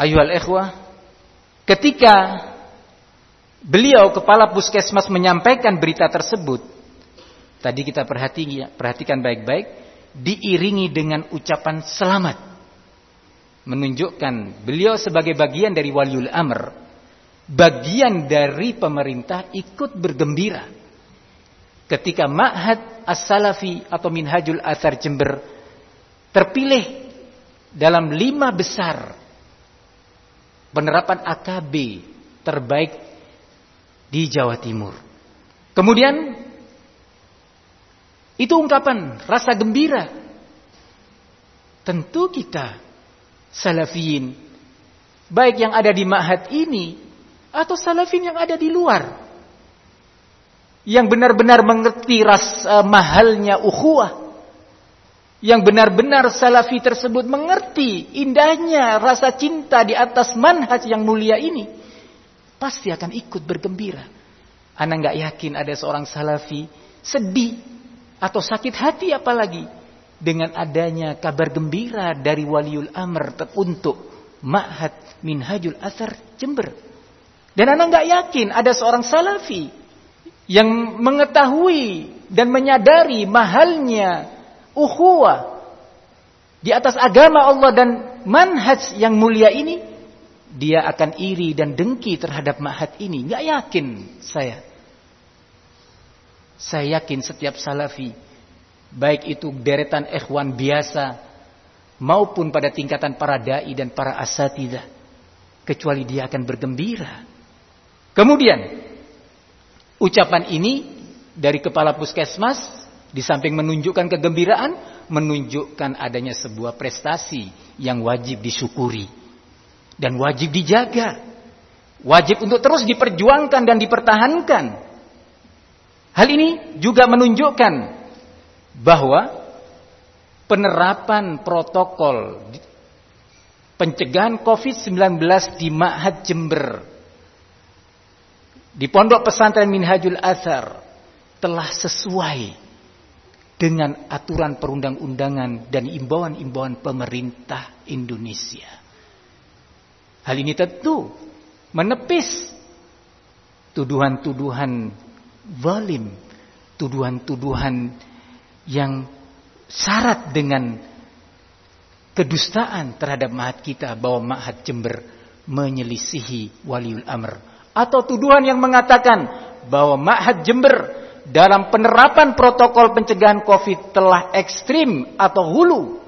Ayuhal ikhwah, ketika beliau kepala puskesmas menyampaikan berita tersebut, tadi kita perhatikan baik-baik, diiringi dengan ucapan selamat. Menunjukkan beliau sebagai bagian dari waliul amr, bagian dari pemerintah ikut bergembira. Ketika Ma'had As-Salafi atau Minhajul Athar Jember terpilih dalam lima besar penerapan AKB terbaik di Jawa Timur. Kemudian itu ungkapan rasa gembira. Tentu kita salafiyin baik yang ada di ma'had ini atau salafin yang ada di luar yang benar-benar mengerti ras uh, mahalnya ukhuwah yang benar-benar salafi tersebut mengerti indahnya rasa cinta di atas manhaj yang mulia ini, pasti akan ikut bergembira. Anak nggak yakin ada seorang salafi sedih atau sakit hati apalagi dengan adanya kabar gembira dari waliul amr untuk ma'had minhajul asar Jember. Dan anak nggak yakin ada seorang salafi yang mengetahui dan menyadari mahalnya ukhuwah di atas agama Allah dan manhaj yang mulia ini, dia akan iri dan dengki terhadap ma'had ini. Nggak yakin saya. Saya yakin setiap salafi, baik itu deretan ikhwan biasa, maupun pada tingkatan para da'i dan para asatidah, kecuali dia akan bergembira. Kemudian, ucapan ini dari kepala puskesmas di samping menunjukkan kegembiraan, menunjukkan adanya sebuah prestasi yang wajib disyukuri dan wajib dijaga. Wajib untuk terus diperjuangkan dan dipertahankan. Hal ini juga menunjukkan bahwa penerapan protokol pencegahan COVID-19 di Ma'had Jember di Pondok Pesantren Minhajul Azhar telah sesuai dengan aturan perundang-undangan dan imbauan-imbauan pemerintah Indonesia. Hal ini tentu menepis tuduhan-tuduhan zalim, tuduhan-tuduhan yang syarat dengan kedustaan terhadap mahat kita bahwa mahat Jember menyelisihi waliul amr atau tuduhan yang mengatakan bahwa mahat Jember dalam penerapan protokol pencegahan COVID telah ekstrim atau hulu